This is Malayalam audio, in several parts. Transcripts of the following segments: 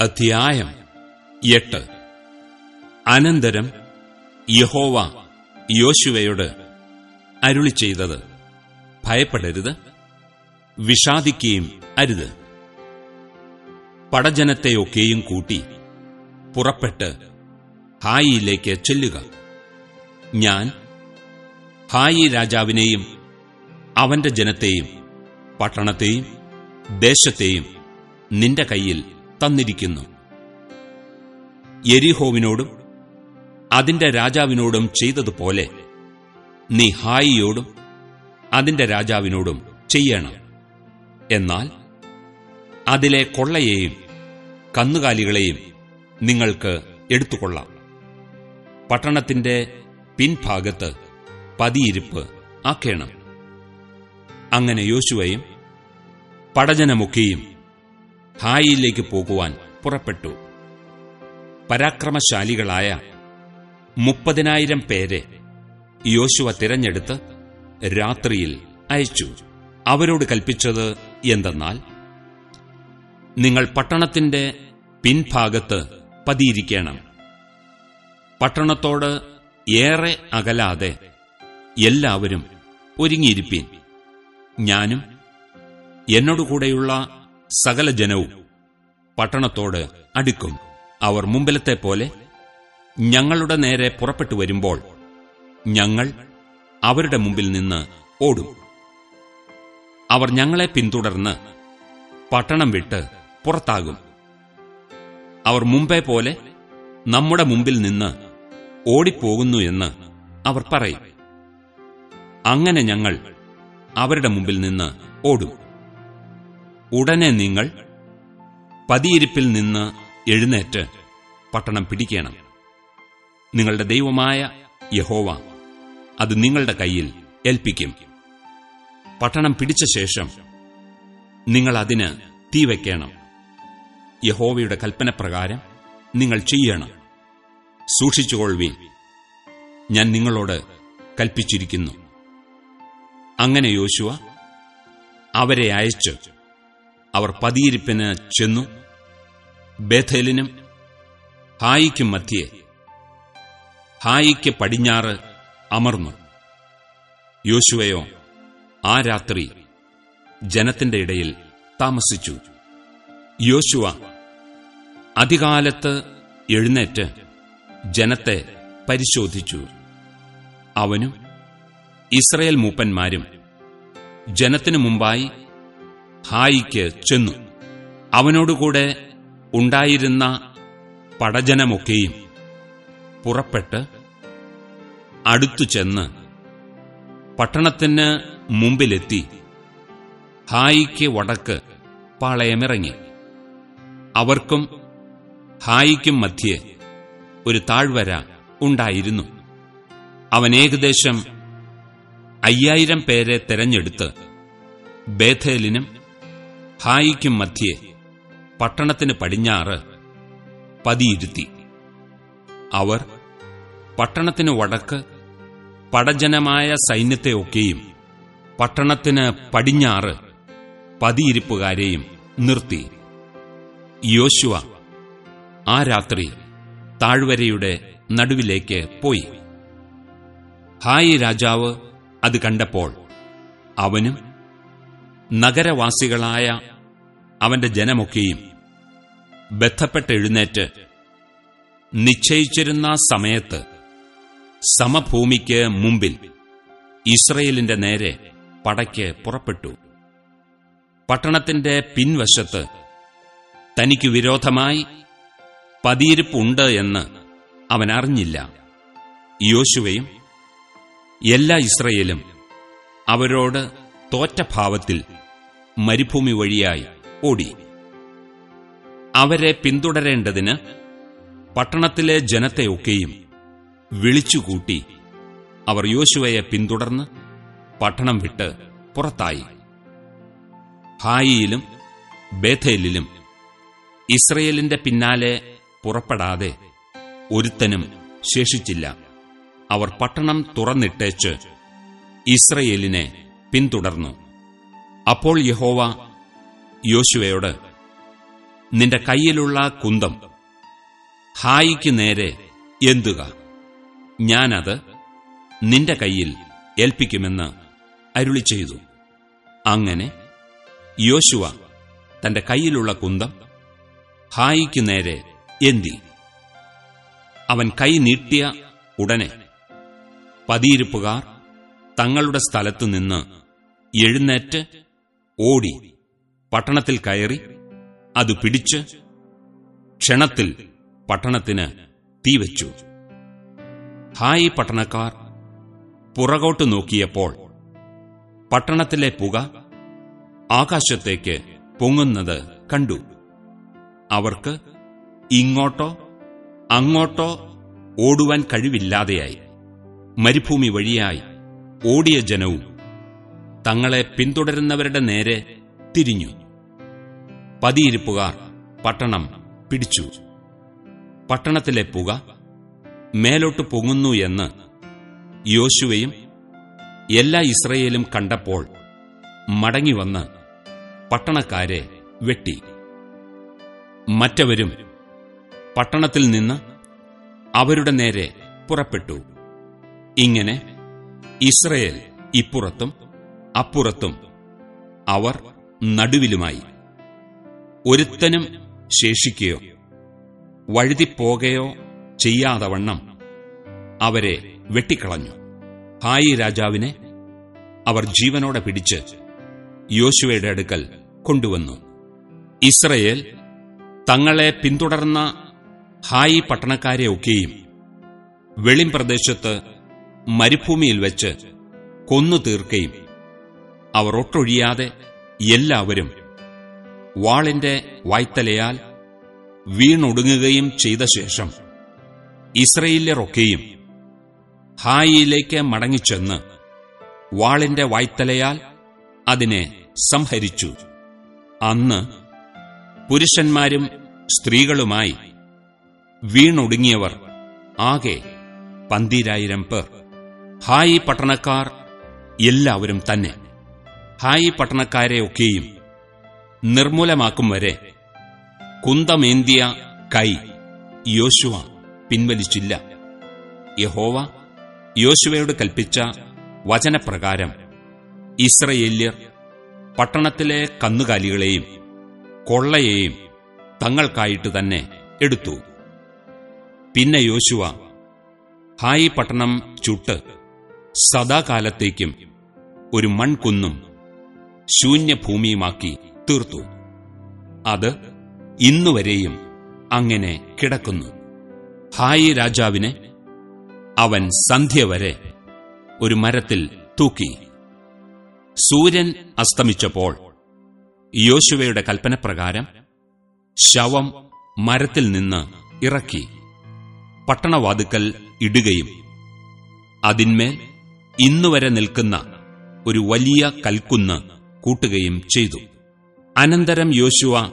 അധ്യായം എട്ട്. അനന്തരം യഹോവ യോശുവയോട് അരുളി ചെയ്തത് ഭയപ്പെടരുത് വിഷാദിക്കുകയും അരുത്. പടജനത്തെയൊക്കെയും കൂട്ടി പുറപ്പെട്ട് ഹായിയിലേക്ക് ചെല്ലുക. ഞാൻ ഹായി രാജാവിനെയും അവന്റെ ജനത്തെയും പട്ടണത്തെയും ദേശത്തെയും നിന്റെ കയ്യിൽ തന്നിരിക്കുന്നു. എരിഹോവിനോടും അതിന്റെ രാജാവിനോടും ചെയ്തതുപോലെ നീ ഹായിയോടും അതിന്റെ രാജാവിനോടും ചെയ്യണം. എന്നാൽ അതിലെ കൊള്ളയെയും കന്നുകാലികളെയും നിങ്ങൾക്ക് എടുത്തുകൊള്ളാം. പട്ടണത്തിന്റെ പിൻഭാഗത്ത് പതിയിരിപ്പ് ആക്കേണം. അങ്ങനെ യോശുവയും പടജനമൊക്കെയും ഹായിയിലേക്ക് പോകുവാൻ പുറപ്പെട്ടു. പരാക്രമശാലികളായ മുപ്പതിനായിരം പേരെ യോശുവ തിരഞ്ഞെടുത്ത് രാത്രിയിൽ അയച്ചു. അവരോട് കൽപ്പിച്ചത് എന്തെന്നാൽ നിങ്ങൾ പട്ടണത്തിന്റെ പിൻഭാഗത്ത് പതിയിരിക്കണം. പട്ടണത്തോട് ഏറെ അകലാതെ എല്ലാവരും ഒരുങ്ങിയിരിപ്പീൻ. ഞാനും എന്നോടുകൂടെയുള്ള സകല ജനവും പട്ടണത്തോട് അടുക്കും. അവർ മുമ്പിലത്തെ പോലെ ഞങ്ങളുടെ നേരെ പുറപ്പെട്ടു വരുമ്പോൾ ഞങ്ങൾ അവരുടെ മുമ്പിൽ നിന്ന് ഓടും. അവർ ഞങ്ങളെ പിന്തുടർന്ന് പട്ടണം വിട്ട് പുറത്താകും. അവർ മുമ്പേ പോലെ നമ്മുടെ മുമ്പിൽ നിന്ന് ഓടിപ്പോകുന്നു എന്ന് അവർ പറയും. അങ്ങനെ ഞങ്ങൾ അവരുടെ മുമ്പിൽ നിന്ന് ഓടും. ഉടനെ നിങ്ങൾ പതിയിരിപ്പിൽ നിന്ന് എഴുന്നേറ്റ് പട്ടണം പിടിക്കണം. നിങ്ങളുടെ ദൈവമായ യഹോവ അത് നിങ്ങളുടെ കയ്യിൽ ഏൽപ്പിക്കും. പട്ടണം പിടിച്ച ശേഷം നിങ്ങൾ അതിന് തീ യഹോവയുടെ കൽപ്പനപ്രകാരം നിങ്ങൾ ചെയ്യണം. സൂക്ഷിച്ചുകൊള്ളുവീൻ. ഞാൻ നിങ്ങളോട് കൽപ്പിച്ചിരിക്കുന്നു. അങ്ങനെ യോശുവ അവരെ അയച്ച്. അവർ പതിയിരിപ്പിന് ചെന്നു. ബേഥേലിനും ഹായിക്കും മധ്യേ ഹായിക്ക് പടിഞ്ഞാറ് അമർന്നു. യോശുവയോ ആ രാത്രി ജനത്തിന്റെ ഇടയിൽ താമസിച്ചു. യോശുവ അധികാലത്ത് എഴുന്നേറ്റ് ജനത്തെ പരിശോധിച്ചു. അവനും ഇസ്രയേൽ മൂപ്പന്മാരും ജനത്തിനു മുമ്പായി ഹായിക്ക് ചെന്നു. അവനോടുകൂടെ ഉണ്ടായിരുന്ന പടജനമൊക്കെയും പുറപ്പെട്ട് അടുത്തു ചെന്ന് പട്ടണത്തിന് മുമ്പിലെത്തി. ഹായിക്ക് വടക്ക് പാളയമിറങ്ങി. അവർക്കും ഹായിക്കും മധ്യേ ഒരു താഴ്വര ഉണ്ടായിരുന്നു. അവൻ ഏകദേശം അയ്യായിരം പേരെ തെരഞ്ഞെടുത്ത് ബേഥേലിനും ഹായിക്കും മധ്യേ പട്ടണത്തിന് പടിഞ്ഞാറ് പതിയിരുത്തി. അവർ പട്ടണത്തിന് വടക്ക് പടജനമായ സൈന്യത്തെ സൈന്യത്തെയൊക്കെയും പട്ടണത്തിന് പടിഞ്ഞാറ് പതിയിരിപ്പുകാരെയും നിർത്തി. യോശുവ ആ രാത്രി താഴ്വരയുടെ നടുവിലേക്ക് പോയി. ഹായി രാജാവ് അത് കണ്ടപ്പോൾ അവനും നഗരവാസികളായ അവന്റെ ജനമൊക്കെയും ബന്ധപ്പെട്ടെഴുന്നേറ്റ് നിശ്ചയിച്ചിരുന്ന സമയത്ത് സമഭൂമിക്ക് മുമ്പിൽ ഇസ്രയേലിന്റെ നേരെ പടയ്ക്ക് പുറപ്പെട്ടു. പട്ടണത്തിന്റെ പിൻവശത്ത് തനിക്ക് വിരോധമായി പതിയിരിപ്പുണ്ട് എന്ന് അവൻ അറിഞ്ഞില്ല യോശുവയും എല്ലാ ഇസ്രയേലും അവരോട് തോറ്റ ഭാവത്തിൽ മരുഭൂമി വഴിയായി ഓടി. അവരെ പിന്തുടരേണ്ടതിന് പട്ടണത്തിലെ ജനത്തെയൊക്കെയും വിളിച്ചുകൂട്ടി അവർ യോശുവയെ പിന്തുടർന്ന് പട്ടണം വിട്ട് പുറത്തായി. ഹായിയിലും ബേഥേലിലും ഇസ്രയേലിന്റെ പിന്നാലെ പുറപ്പെടാതെ ഒരുത്തനും ശേഷിച്ചില്ല. അവർ പട്ടണം തുറന്നിട്ടേച്ച് ഇസ്രയേലിനെ പിന്തുടർന്നു. അപ്പോൾ യഹോവ യോശുവയോട് നിന്റെ കയ്യിലുള്ള കുന്തം ഹായിക്ക് നേരെ എന്തുക? ഞാനത് നിന്റെ കയ്യിൽ ഏൽപ്പിക്കുമെന്ന് അരുളി ചെയ്തു അങ്ങനെ യോശുവ തന്റെ കയ്യിലുള്ള കുന്തം ഹായിക്ക് നേരെ എന്തി. അവൻ കൈ നീട്ടിയ ഉടനെ പതിയിരിപ്പുകാർ തങ്ങളുടെ സ്ഥലത്തു നിന്ന് എഴുന്നേറ്റ് ഓടി പട്ടണത്തിൽ കയറി അത് പിടിച്ച് ക്ഷണത്തിൽ പട്ടണത്തിന് തീവച്ചു ഹായി പട്ടണക്കാർ. പുറകോട്ട് നോക്കിയപ്പോൾ പട്ടണത്തിലെ പുക ആകാശത്തേക്ക് പൊങ്ങുന്നത് കണ്ടു. അവർക്ക് ഇങ്ങോട്ടോ അങ്ങോട്ടോ ഓടുവാൻ കഴിവില്ലാതെയായി. മരുഭൂമി വഴിയായി ഓടിയ ജനവും തങ്ങളെ പിന്തുടരുന്നവരുടെ നേരെ തിരിഞ്ഞു. പതിയിരിപ്പുകാർ പട്ടണം പിടിച്ചു. പട്ടണത്തിലെ പുക മേലോട്ട് പൊങ്ങുന്നു എന്ന് യോശുവയും എല്ലാ ഇസ്രയേലും കണ്ടപ്പോൾ മടങ്ങിവന്ന് പട്ടണക്കാരെ വെട്ടി. മറ്റവരും പട്ടണത്തിൽ നിന്ന് അവരുടെ നേരെ പുറപ്പെട്ടു. ഇങ്ങനെ ഇസ്രയേൽ ഇപ്പുറത്തും അപ്പുറത്തും അവർ നടുവിലുമായി. ഒരുത്തനും ശേഷിക്കുകയോ വഴുതിപ്പോകയോ ചെയ്യാതവണ്ണം അവരെ വെട്ടിക്കളഞ്ഞു. ഹായി രാജാവിനെ അവർ ജീവനോടെ പിടിച്ച് യോശുവയുടെ അടുക്കൽ കൊണ്ടുവന്നു. ഇസ്രയേൽ തങ്ങളെ പിന്തുടർന്ന ഹായി പട്ടണക്കാരെ ഒക്കെയും വെളിംപ്രദേശത്ത് മരുഭൂമിയിൽ വെച്ച് കൊന്നു തീർക്കുകയും അവർ ഒട്ടൊഴിയാതെ എല്ലാവരും വാളിന്റെ വായ്ത്തലയാൽ വീണൊടുങ്ങുകയും ചെയ്ത ശേഷം ഇസ്രയേല്യരൊക്കെയും ഹായിയിലേക്ക് മടങ്ങിച്ചെന്ന് വാളിന്റെ വായ്ത്തലയാൽ അതിനെ സംഹരിച്ചു. അന്ന് പുരുഷന്മാരും സ്ത്രീകളുമായി വീണൊടുങ്ങിയവർ ആകെ പന്തിരായിരം പേർ. ഹായി പട്ടണക്കാർ എല്ലാവരും തന്നെ. ഹായി പട്ടണക്കാരെ ഒക്കെയും നിർമ്മൂലമാക്കും വരെ കുന്തമേന്തിയ കൈ യോശുവ പിൻവലിച്ചില്ല. യഹോവ യോശുവയോട് കൽപ്പിച്ച വചനപ്രകാരം ഇസ്രയേല്യർ പട്ടണത്തിലെ കന്നുകാലികളെയും കൊള്ളയെയും തങ്ങൾക്കായിട്ട് തന്നെ എടുത്തു. പിന്നെ യോശുവ ഹായി പട്ടണം ചുട്ട് സദാകാലത്തേക്കും ഒരു മൺകുന്നും ശൂന്യഭൂമിയുമാക്കി തീർത്തു. അത് ഇന്നുവരെയും അങ്ങനെ കിടക്കുന്നു. ഹായി രാജാവിനെ അവൻ സന്ധ്യ വരെ ഒരു മരത്തിൽ തൂക്കി. സൂര്യൻ അസ്തമിച്ചപ്പോൾ യോശുവയുടെ കൽപ്പനപ്രകാരം ശവം മരത്തിൽ നിന്ന് ഇറക്കി. പട്ടണവാതുക്കൽ ഇടുകയും അതിന്മേൽ ഇന്നുവരെ നിൽക്കുന്ന ഒരു വലിയ കൽക്കുന്ന് കൂട്ടുകയും ചെയ്തു. അനന്തരം യോശുവ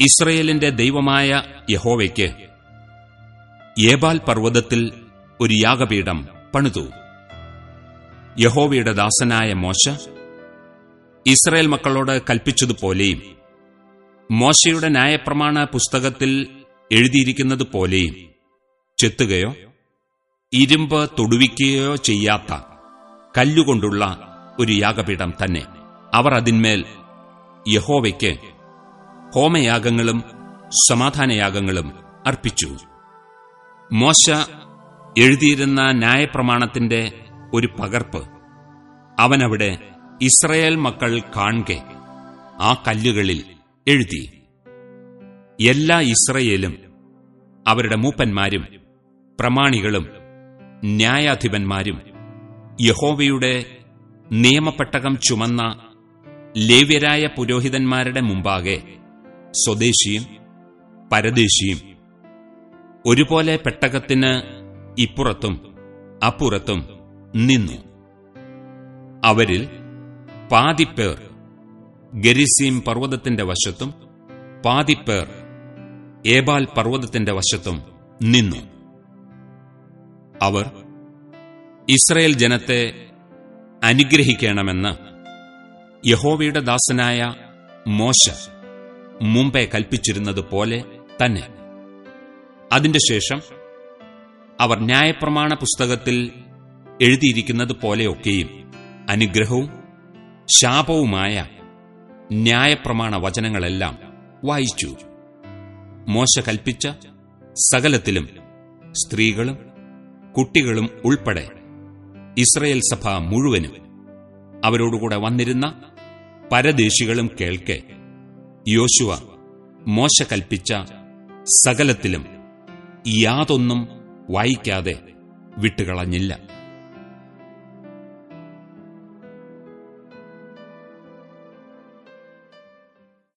ഇസ്രയേലിന്റെ ദൈവമായ യഹോവയ്ക്ക് ഏബാൽ പർവതത്തിൽ ഒരു യാഗപീഠം പണിതു. യഹോവയുടെ ദാസനായ മോശ ഇസ്രയേൽ മക്കളോട് കൽപ്പിച്ചതുപോലെയും മോശയുടെ ന്യായപ്രമാണ പുസ്തകത്തിൽ എഴുതിയിരിക്കുന്നതുപോലെയും ചെത്തുകയോ ഇരുമ്പ് തൊടുവിക്കുകയോ ചെയ്യാത്ത കല്ലുകൊണ്ടുള്ള ഒരു യാഗപീഠം തന്നെ. അവർ അതിന്മേൽ യഹോവയ്ക്ക് ഹോമയാഗങ്ങളും സമാധാനയാഗങ്ങളും അർപ്പിച്ചു. മോശ എഴുതിയിരുന്ന ന്യായപ്രമാണത്തിന്റെ ഒരു പകർപ്പ് അവനവിടെ ഇസ്രയേൽ മക്കൾ കാണെ ആ കല്ലുകളിൽ എഴുതി. എല്ലാ ഇസ്രയേലും അവരുടെ മൂപ്പന്മാരും പ്രമാണികളും ന്യായാധിപന്മാരും യഹോവയുടെ നിയമപ്പെട്ടകം ചുമന്ന ലേവ്യരായ പുരോഹിതന്മാരുടെ മുമ്പാകെ സ്വദേശിയും പരദേശിയും ഒരുപോലെ പെട്ടകത്തിന് ഇപ്പുറത്തും അപ്പുറത്തും നിന്നു. അവരിൽ പാതിപ്പേർ ഗരിസീം പർവതത്തിന്റെ വശത്തും പാതിപ്പേർ ഏബാൽ പർവതത്തിന്റെ വശത്തും നിന്നു. അവർ ഇസ്രയേൽ ജനത്തെ അനുഗ്രഹിക്കണമെന്ന് യഹോവയുടെ ദാസനായ മോശ മുമ്പേ കൽപ്പിച്ചിരുന്നത് പോലെ തന്നെ. അതിന്റെ ശേഷം അവർ ന്യായപ്രമാണ പുസ്തകത്തിൽ എഴുതിയിരിക്കുന്നത് പോലെയൊക്കെയും അനുഗ്രഹവും ശാപവുമായ ന്യായപ്രമാണ വചനങ്ങളെല്ലാം വായിച്ചു. മോശ കൽപ്പിച്ച സകലത്തിലും സ്ത്രീകളും കുട്ടികളും ഉൾപ്പെടെ ഇസ്രയേൽ സഭ മുഴുവനും അവരോടുകൂടെ വന്നിരുന്ന പരദേശികളും കേൾക്കെ. യോശുവ മോശ കൽപ്പിച്ച സകലത്തിലും യാതൊന്നും വായിക്കാതെ വിട്ടുകളഞ്ഞില്ല.